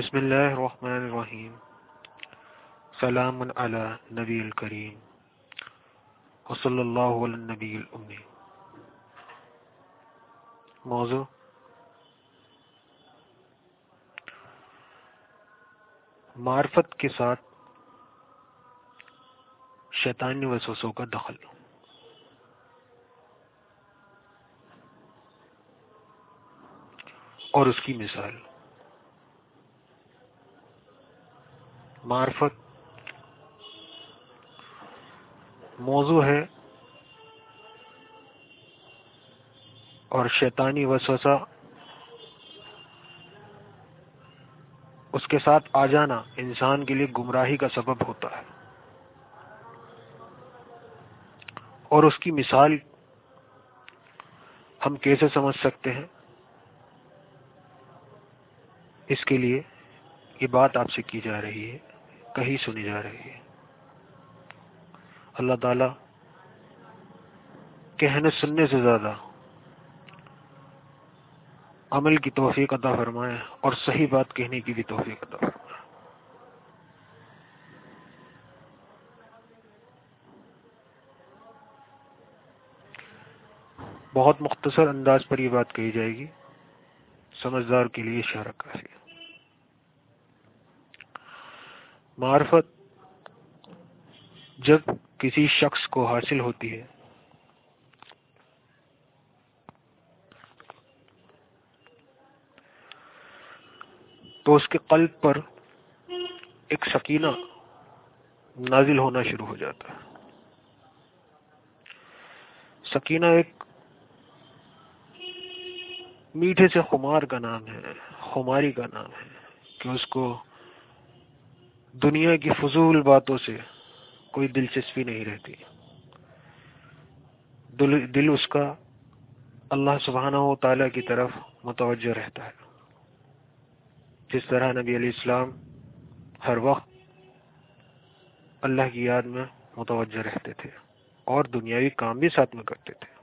بسم اللہ الرحمن الرحیم. سلام علی نبی الکریم. وصلی اللہ علی نبی الامی. موضوع معرفت کے ساتھ شیطانی وسوسوں کا دخل. اور اس کی مثال. معرفت۔ موضوع ہے اور شیطانی وسوسہ۔ اس کے ساتھ آ جانا انسان کے لیے گمراہی کا سبب ہوتا ہے۔ اور اس کی مثال ہم کیسے سمجھ سکتے ہیں؟ اس کے لیے یہ بات آپ سے کی جا رہی ہے۔ کہیں سنی جا رہی ہے۔ اللہ تعالی کہنے سننے سے زیادہ عمل کی توفیق عطا فرمائے اور صحیح بات کہنے کی بھی توفیق عطا فرمائے۔ بہت مختصر انداز پر یہ بات کہی جائے گی۔ سمجھدار کے لیے اشارہ کافی معرفت جب کسی شخص کو حاصل ہوتی ہے۔ تو اس کے قلب پر ایک سکینہ نازل ہونا شروع ہو جاتا ہے۔ سکینہ ایک میٹھے سے خمار کا نام ہے، خماری کا نام ہے کہ اس کو دنیا کی فضول باتوں سے کوئی دلچسپی نہیں رہتی۔ دل اس کا اللہ سبحانہ و تعالی کی طرف متوجہ رہتا ہے۔ جس طرح نبی علیہ السلام ہر وقت اللہ کی یاد میں متوجہ رہتے تھے اور دنیاوی کام بھی ساتھ میں کرتے تھے۔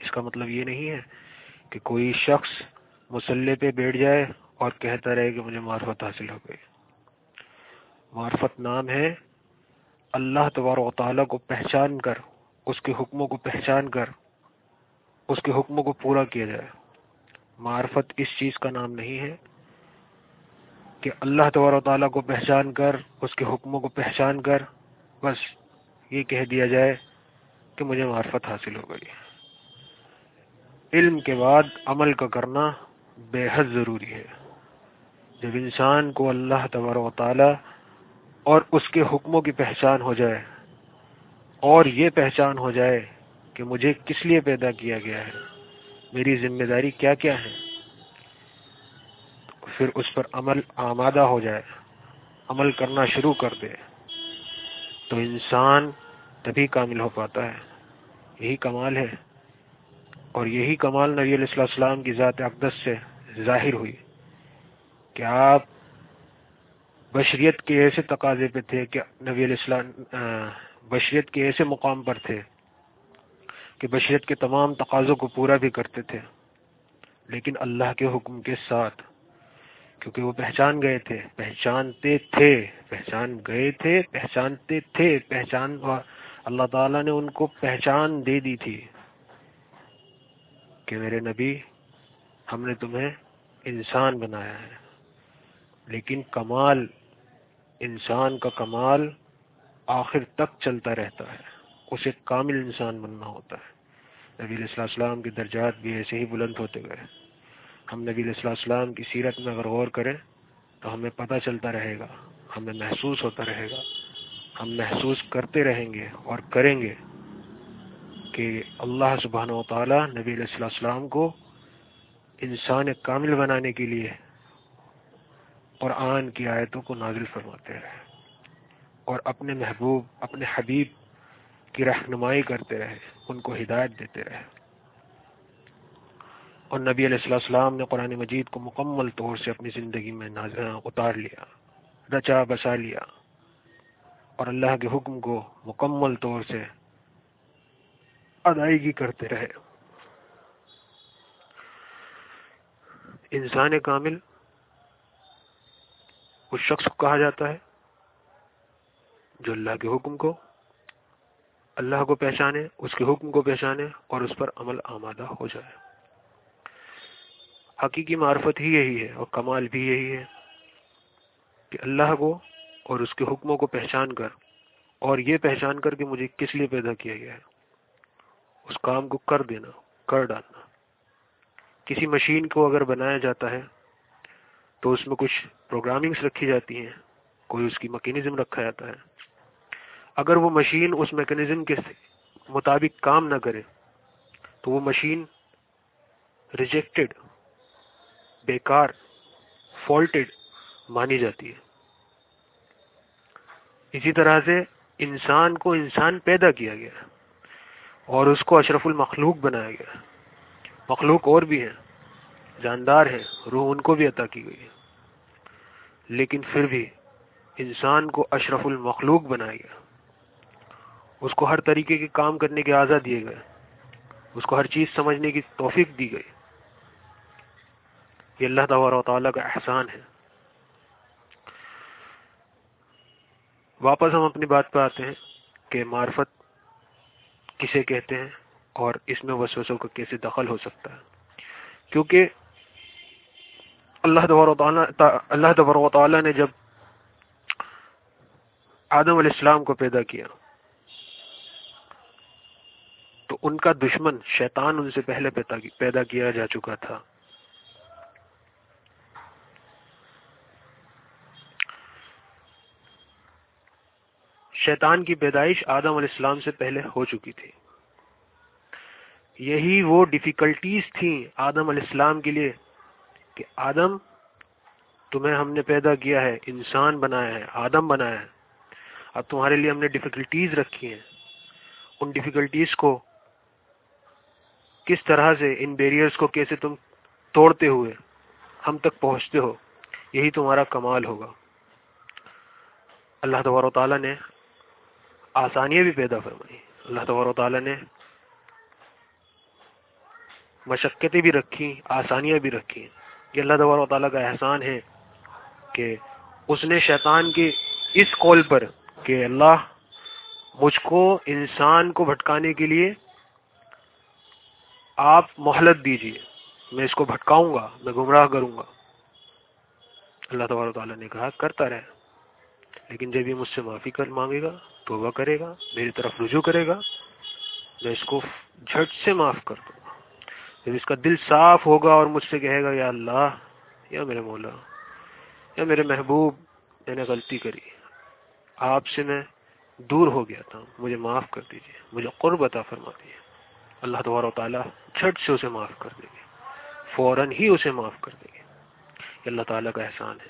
اس کا مطلب یہ نہیں ہے کہ کوئی شخص مسلح پہ بیٹھ جائے اور کہتا رہے کہ مجھے معرفت حاصل ہو گئی۔ معرفت نام ہے۔ اللہ تبار و تعالیٰ کو پہچان کر، اس کے حکموں کو پہچان کر، اس کے حکموں کو پورا کیا جائے۔ معرفت اس چیز کا نام نہیں ہے کہ اللہ تبار و تعالیٰ کو پہچان کر، اس کے حکموں کو پہچان کر، بس یہ کہہ دیا جائے کہ مجھے معرفت حاصل ہو گئی۔ علم کے بعد عمل کا کرنا بے حد ضروری ہے۔ جب انسان کو اللہ تبار و تعالیٰ اور اس کے حکموں کی پہچان ہو جائے اور یہ پہچان ہو جائے کہ مجھے کس لیے پیدا کیا گیا ہے، میری ذمہ داری کیا کیا ہے؟ پھر اس پر عمل آمادہ ہو جائے، عمل کرنا شروع کر دے، تو انسان تبھی کامل ہو پاتا ہے۔ یہی کمال ہے۔ اور یہی کمال نبی علیہ السلام کی ذات اقدس سے ظاہر ہوئی کہ آپ بشریت کے ایسے تقاضے پہ تھے کہ نبی علیہ السلام بشریت کے ایسے مقام پر تھے کہ بشریت کے تمام تقاضوں کو پورا بھی کرتے تھے، لیکن اللہ کے حکم کے ساتھ، کیونکہ وہ پہچان گئے تھے، پہچانتے تھے، پہچان گئے تھے، پہچانتے تھے، پہچان اللہ تعالیٰ نے ان کو پہچان دے دی تھی کہ میرے نبی، ہم نے تمہیں انسان بنایا ہے۔ لیکن کمال انسان کا کمال آخر تک چلتا رہتا ہے۔ اسے کامل انسان بننا ہوتا ہے۔ نبی علیہ السلام کے درجات بھی ایسے ہی بلند ہوتے گئے۔ ہم نبی علیہ السلام کی سیرت میں اگر غور کریں تو ہمیں پتہ چلتا رہے گا، ہمیں محسوس ہوتا رہے گا۔ ہم محسوس کرتے رہیں گے اور کریں گے کہ اللہ سبحانہ و تعالیٰ نبی علیہ السلام کو انسان کامل بنانے کے لیے قرآن کی آیتوں کو نازل فرماتے رہے اور اپنے محبوب، اپنے حبیب کی رہنمائی کرتے رہے، ان کو ہدایت دیتے رہے۔ اور نبی علیہ السلام نے قرآن مجید کو مکمل طور سے اپنی زندگی میں اتار لیا، رچا، بسا لیا۔ اور اللہ کے حکم کو مکمل طور سے ادائیگی کرتے رہے۔ انسان کامل اس شخص کو کہا جاتا ہے جو اللہ کے حکم کو، اللہ کو پہچانے، اس کے حکم کو پہچانے اور اس پر عمل آمادہ ہو جائے۔ حقیقی معرفت ہی یہی ہے اور کمال بھی یہی ہے کہ اللہ کو اور اس کے حکموں کو پہچان کر اور یہ پہچان کر کہ مجھے کس لیے پیدا کیا گیا ہے۔ اس کام کو کر دینا، کر ڈالنا۔ کسی مشین کو اگر بنایا جاتا ہے تو اس میں کچھ پروگرامنگس رکھی جاتی ہیں۔ کوئی اس کی مکینزم رکھا جاتا ہے۔ اگر وہ مشین اس میکنزم کے مطابق کام نہ کرے، تو وہ مشین ریجیکٹڈ بیکار فالٹڈ مانی جاتی ہے۔ اسی طرح سے انسان کو انسان پیدا کیا گیا اور اس کو اشرف المخلوق بنایا گیا۔ مخلوق اور بھی ہیں۔ جاندار ہیں روح ان کو بھی عطا کی گئی ہے۔ لیکن پھر بھی انسان کو اشرف المخلوق بنایا گیا۔ اس کو ہر طریقے کے کام کرنے کے آزاد دیے گئے۔ اس کو ہر چیز سمجھنے کی توفیق دی گئی۔ یہ اللہ تعالیٰ و تعالیٰ کا احسان ہے۔ واپس ہم اپنی بات پہ آتے ہیں کہ معرفت کسے کہتے ہیں اور اس میں وسوسوں کا کیسے دخل ہو سکتا ہے۔ کیونکہ اللہ تعالیٰ اللہ تبر و تعالیٰ نے جب آدم علیہ السلام کو پیدا کیا، تو ان کا دشمن شیطان ان سے پہلے پیدا کیا جا چکا تھا۔ شیطان کی پیدائش آدم علیہ السلام سے پہلے ہو چکی تھی۔ یہی وہ ڈیفیکلٹیز تھیں آدم علیہ السلام کے لیے کہ آدم تمہیں ہم نے پیدا کیا ہے، انسان بنایا ہے، آدم بنایا ہے۔ اب تمہارے لیے ہم نے ڈیفیکلٹیز رکھی ہیں۔ ان ڈیفیکلٹیز کو کس طرح سے، ان بیریئرز کو کیسے تم توڑتے ہوئے ہم تک پہنچتے ہو، یہی تمہارا کمال ہوگا۔ اللہ تبار و تعالیٰ نے آسانیاں بھی پیدا فرمائی۔ اللہ تبار و تعالیٰ نے مشقتیں بھی رکھی آسانیاں بھی رکھی یہ اللہ تبار و تعالیٰ کا احسان ہے کہ اس نے شیطان کے اس کال پر کہ اللہ مجھ کو انسان کو بھٹکانے کے لیے آپ مہلت دیجیے، میں اس کو بھٹکاؤں گا، میں گمراہ کروں گا۔ اللہ تبار تعالیٰ نے کہا، کرتا رہے۔ لیکن جب یہ مجھ سے معافی کر مانگے گا تو وہ کرے گا، میری طرف رجوع کرے گا، میں اس کو جھٹ سے معاف کر دوں۔ جب اس کا دل صاف ہوگا اور مجھ سے کہے گا، یا اللہ، یا میرے مولا، یا میرے محبوب، میں نے غلطی کری۔ آپ سے میں دور ہو گیا تھا۔ مجھے معاف کر دیجیے مجھے قرب عطا فرما دیجیے اللہ تبار و تعالیٰ جھٹ سے اسے معاف کر دے گے فوراً ہی اسے معاف کر دے گے یہ اللہ تعالیٰ کا احسان ہے۔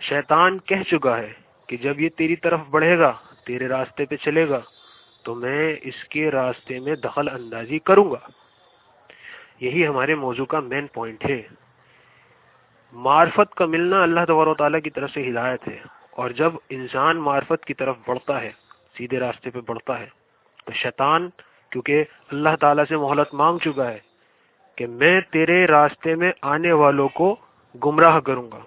شیطان کہہ چکا ہے کہ جب یہ تیری طرف بڑھے گا، تیرے راستے پہ چلے گا، تو میں اس کے راستے میں دخل اندازی کروں گا۔ یہی ہمارے موضوع کا مین پوائنٹ ہے۔ معرفت کا ملنا اللہ تبار و تعالیٰ کی طرف سے ہدایت ہے۔ اور جب انسان معرفت کی طرف بڑھتا ہے، سیدھے راستے پہ بڑھتا ہے، تو شیطان، کیونکہ اللہ تعالیٰ سے مہلت مانگ چکا ہے کہ میں تیرے راستے میں آنے والوں کو گمراہ کروں گا۔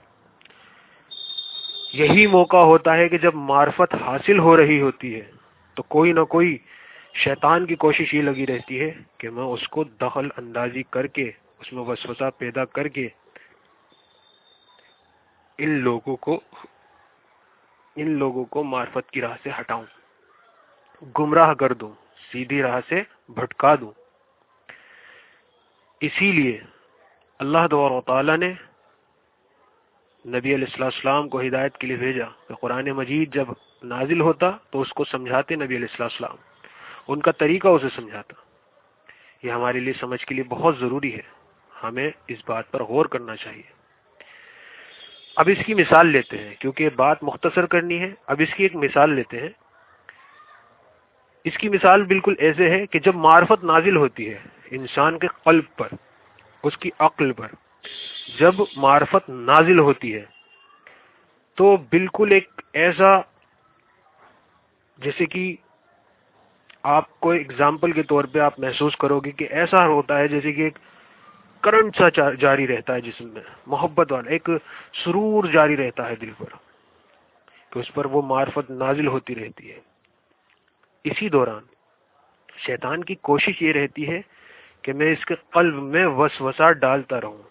یہی موقع ہوتا ہے کہ جب معرفت حاصل ہو رہی ہوتی ہے، تو کوئی نہ کوئی شیطان کی کوشش یہ لگی رہتی ہے کہ میں اس کو دخل اندازی کر کے، اس میں وسوسہ پیدا کر کے ان لوگوں کو، ان لوگوں کو معرفت کی راہ سے ہٹاؤں، گمراہ کر دوں، سیدھی راہ سے بھٹکا دوں۔ اسی لیے اللہ دور و تعالی نے نبی علیہ السلام السلام کو ہدایت کے لیے بھیجا کہ قرآن مجید جب نازل ہوتا تو اس کو سمجھاتے نبی علیہ السلام السلام ان کا طریقہ اسے سمجھاتا۔ یہ ہمارے لیے سمجھ کے لیے بہت ضروری ہے۔ ہمیں اس بات پر غور کرنا چاہیے۔ اب اس کی مثال لیتے ہیں، کیونکہ بات مختصر کرنی ہے۔ اب اس کی ایک مثال لیتے ہیں۔ اس کی مثال بالکل ایسے ہے کہ جب معرفت نازل ہوتی ہے انسان کے قلب پر، اس کی عقل پر، جب معرفت نازل ہوتی ہے، تو بالکل ایک ایسا، جیسے کہ آپ کو اگزامپل کے طور پہ آپ محسوس کرو گے کہ ایسا ہوتا ہے جیسے کہ ایک کرنٹ سا جاری رہتا ہے جسم میں، محبت والا، ایک سرور جاری رہتا ہے دل پر، کہ اس پر وہ معرفت نازل ہوتی رہتی ہے۔ اسی دوران شیطان کی کوشش یہ رہتی ہے کہ میں اس کے قلب میں وسوسہ ڈالتا رہوں،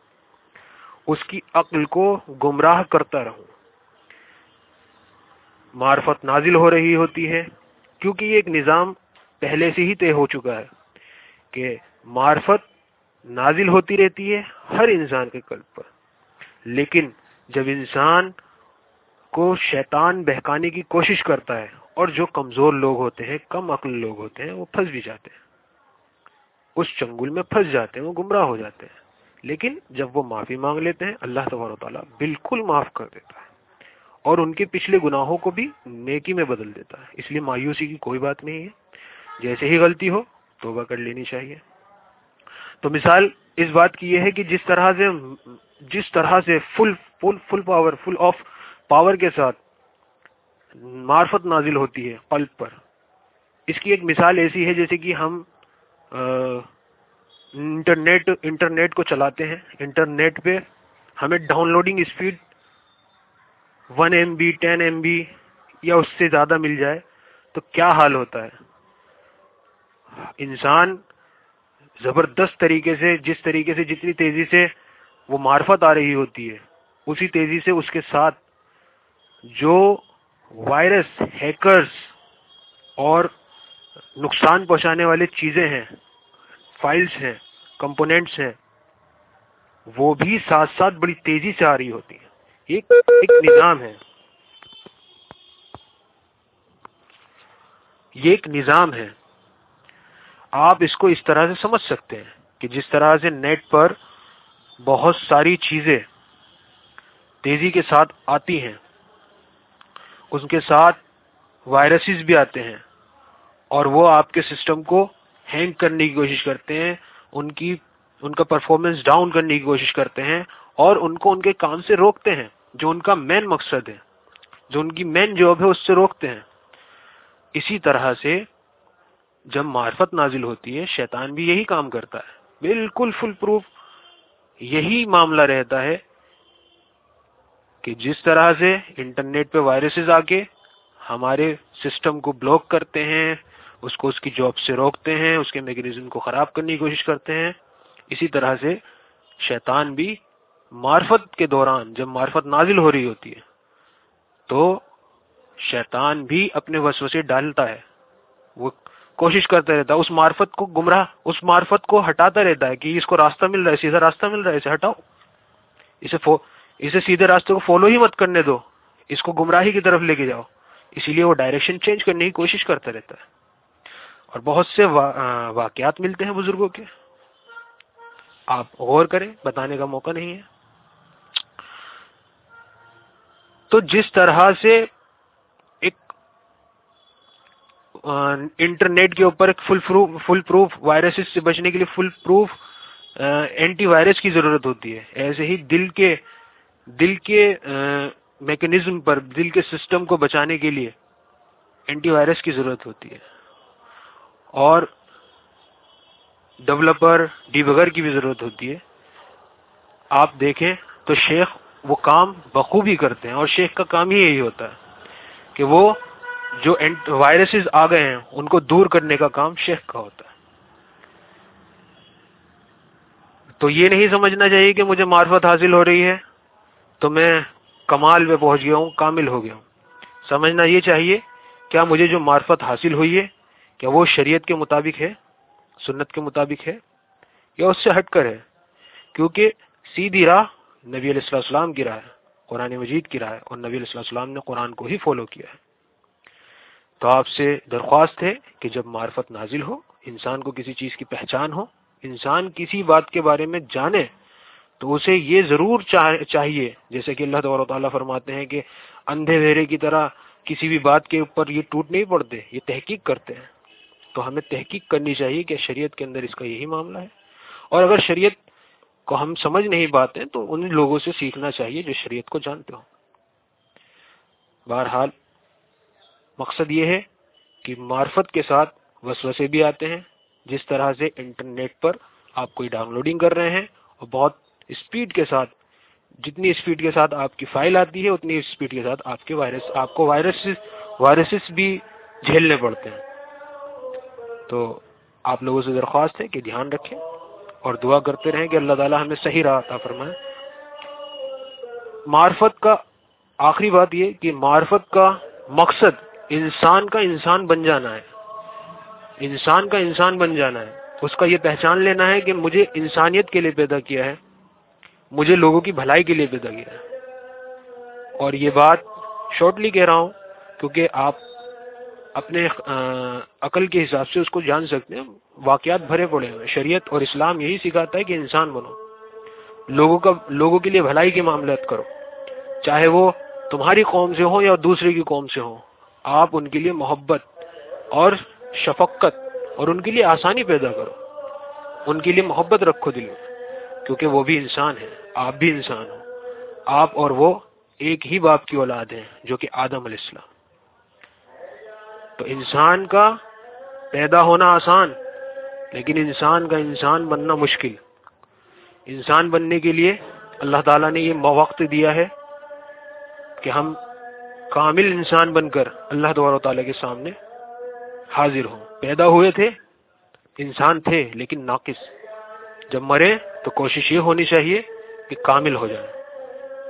اس کی عقل کو گمراہ کرتا رہوں۔ معرفت نازل ہو رہی ہوتی ہے، کیونکہ یہ ایک نظام پہلے سے ہی طے ہو چکا ہے کہ معرفت نازل ہوتی رہتی ہے ہر انسان کے قلب پر۔ لیکن جب انسان کو شیطان بہکانے کی کوشش کرتا ہے اور جو کمزور لوگ ہوتے ہیں، کم عقل لوگ ہوتے ہیں، وہ پھنس بھی جاتے ہیں۔ اس چنگل میں پھنس جاتے ہیں، وہ گمراہ ہو جاتے ہیں۔ لیکن جب وہ معافی مانگ لیتے ہیں، اللہ تبار تعالیٰ بالکل معاف کر دیتا ہے اور ان کے پچھلے گناہوں کو بھی نیکی میں بدل دیتا ہے۔ اس لیے مایوسی کی کوئی بات نہیں ہے۔ جیسے ہی غلطی ہو، توبہ کر لینی چاہیے۔ تو مثال اس بات کی یہ ہے کہ جس طرح سے، جس طرح سے full full full power full of power کے ساتھ معرفت نازل ہوتی ہے قلب پر۔ اس کی ایک مثال ایسی ہے جیسے کہ ہم انٹرنیٹ انٹرنیٹ کو چلاتے ہیں۔ انٹرنیٹ پہ ہمیں downloading speed one M B ten M B یا اس سے زیادہ مل جائے تو کیا حال ہوتا ہے؟ انسان زبردست طریقے سے، جس طریقے سے جتنی تیزی سے وہ معرفت آ رہی ہوتی ہے، اسی تیزی سے اس کے ساتھ جو وائرس، ہیکرز اور نقصان پہنچانے والی چیزیں ہیں، فائلز ہیں، کمپوننٹس ہیں، وہ بھی ساتھ ساتھ بڑی تیزی سے آ رہی ہوتی ہیں۔ ایک ایک نظام ہے۔ یہ ایک نظام ہے۔ آپ اس کو اس طرح سے سمجھ سکتے ہیں کہ جس طرح سے نیٹ پر بہت ساری چیزیں تیزی کے ساتھ آتی ہیں اس کے ساتھ وائرسز بھی آتے ہیں اور وہ آپ کے سسٹم کو ہینگ کرنے کی کوشش کرتے ہیں، ان کی، ان کا پرفارمنس ڈاؤن کرنے کی کوشش کرتے ہیں اور ان کو ان کے کام سے روکتے ہیں، جو ان کا مین مقصد ہے، جو ان کی مین جاب ہے، اس سے روکتے ہیں۔ اسی طرح سے جب معرفت نازل ہوتی ہے، شیطان بھی یہی کام کرتا ہے۔ بالکل فل پروف یہی معاملہ رہتا ہے کہ جس طرح سے انٹرنیٹ پہ وائرسز آ کے ہمارے سسٹم کو بلاک کرتے ہیں، اس کو اس کی جاب سے روکتے ہیں، اس کے میکنزم کو خراب کرنے کی کوشش کرتے ہیں۔ اسی طرح سے شیطان بھی معرفت کے دوران جب معرفت نازل ہو رہی ہوتی ہے، تو شیطان بھی اپنے وسوسے ڈالتا ہے۔ وہ کوشش کرتا رہتا ہے، اس معرفت کو، گمراہ، اس معرفت کو ہٹاتا رہتا ہے کہ اس کو راستہ مل رہا ہے، سیدھا راستہ مل رہا ہے، اسے ہٹاؤ۔ اسے فو، اسے سیدھے راستے کو فالو ہی مت کرنے دو۔ اس کو گمراہی کی طرف لے کے جاؤ۔ اسی لیے وہ ڈائریکشن چینج کرنے کی کوشش کرتا رہتا ہے۔ اور بہت سے واقعات ملتے ہیں بزرگوں کے۔ آپ غور کریں، بتانے کا موقع نہیں ہے۔ تو جس طرح سے ایک انٹرنیٹ کے اوپر foolproof foolproof virus سے بچنے کے لیے فل پروف اینٹی وائرس کی ضرورت ہوتی ہے۔ ایسے ہی دل کے دل کے میکنزم پر، دل کے سسٹم کو بچانے کے لیے اینٹی وائرس کی ضرورت ہوتی ہے۔ اور ڈیولپر ڈیبگر کی بھی ضرورت ہوتی ہے۔ آپ دیکھیں تو شیخ وہ کام بخوبی کرتے ہیں اور شیخ کا کام ہی یہی ہوتا ہے کہ وہ جو وائرسز آ گئے ہیں، ان کو دور کرنے کا کام شیخ کا ہوتا ہے۔ تو یہ نہیں سمجھنا چاہیے کہ مجھے معرفت حاصل ہو رہی ہے، تو میں کمال پہ پہنچ گیا ہوں، کامل ہو گیا ہوں۔ سمجھنا یہ چاہیے، کیا مجھے جو معرفت حاصل ہوئی ہے، کیا وہ شریعت کے مطابق ہے، سنت کے مطابق ہے، یا اس سے ہٹ کر ہے؟ کیونکہ سیدھی راہ نبی علیہ السلام السلام کی راہ ہے، قرآن مجید کی راہ ہے، اور نبی علیہ السلام السلام نے قرآن کو ہی فالو کیا ہے۔ تو آپ سے درخواست ہے کہ جب معرفت نازل ہو، انسان کو کسی چیز کی پہچان ہو، انسان کسی بات کے بارے میں جانے، تو اسے یہ ضرور چاہیے، جیسے کہ اللہ تعالیٰ فرماتے ہیں کہ اندھے ویرے کی طرح کسی بھی بات کے اوپر یہ ٹوٹ نہیں پڑتے، یہ تحقیق کرتے ہیں۔ تو ہمیں تحقیق کرنی چاہیے کہ شریعت کے اندر اس کا یہی معاملہ ہے۔ اور اگر شریعت کو ہم سمجھ نہیں پاتے تو ان لوگوں سے سیکھنا چاہیے جو شریعت کو جانتے ہو بہرحال مقصد یہ ہے کہ معرفت کے ساتھ وسوسے بھی آتے ہیں۔ جس طرح سے انٹرنیٹ پر آپ کوئی ڈاؤن لوڈنگ کر رہے ہیں اور بہت اسپیڈ کے ساتھ، جتنی اسپیڈ کے ساتھ آپ کی فائل آتی ہے، اتنی اسپیڈ کے ساتھ آپ کے وائرس، آپ کو وائرس وائرسز بھی جھیلنے پڑتے ہیں۔ تو آپ لوگوں سے درخواست ہے کہ دھیان رکھیں اور دعا کرتے رہیں کہ اللہ تعالیٰ ہمیں صحیح راہ عطا فرمائے۔ معرفت کا آخری بات یہ کہ معرفت کا مقصد انسان کا انسان بن جانا ہے۔ انسان کا انسان بن جانا ہے۔ اس کا یہ پہچان لینا ہے کہ مجھے انسانیت کے لیے پیدا کیا ہے۔ مجھے لوگوں کی بھلائی کے لیے پیدا کیا ہے۔ اور یہ بات شارٹلی کہہ رہا ہوں کیونکہ آپ اپنے عقل کے حساب سے اس کو جان سکتے ہیں۔ واقعات بھرے پڑے ہوئے شریعت اور اسلام یہی سکھاتا ہے کہ انسان بنو۔ لوگوں کا، لوگوں کے لیے بھلائی کے معاملات کرو۔ چاہے وہ تمہاری قوم سے ہو یا دوسرے کی قوم سے ہو۔ آپ ان کے لیے محبت اور شفقت اور ان کے لیے آسانی پیدا کرو۔ ان کے لیے محبت رکھو دل میں، کیونکہ وہ بھی انسان ہے آپ بھی انسان ہو۔ آپ اور وہ ایک ہی باپ کی اولاد ہیں، جو کہ آدم علیہ السلام۔ تو انسان کا پیدا ہونا آسان، لیکن انسان کا انسان بننا مشکل۔ انسان بننے کے لیے اللہ تعالیٰ نے یہ وقت دیا ہے کہ ہم کامل انسان بن کر اللہ و تعالیٰ کے سامنے حاضر ہوں۔ پیدا ہوئے تھے، انسان تھے، لیکن ناقص۔ جب مرے تو کوشش یہ ہونی چاہیے کہ کامل ہو جائے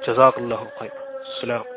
جزاک اللہ خیر۔ السلام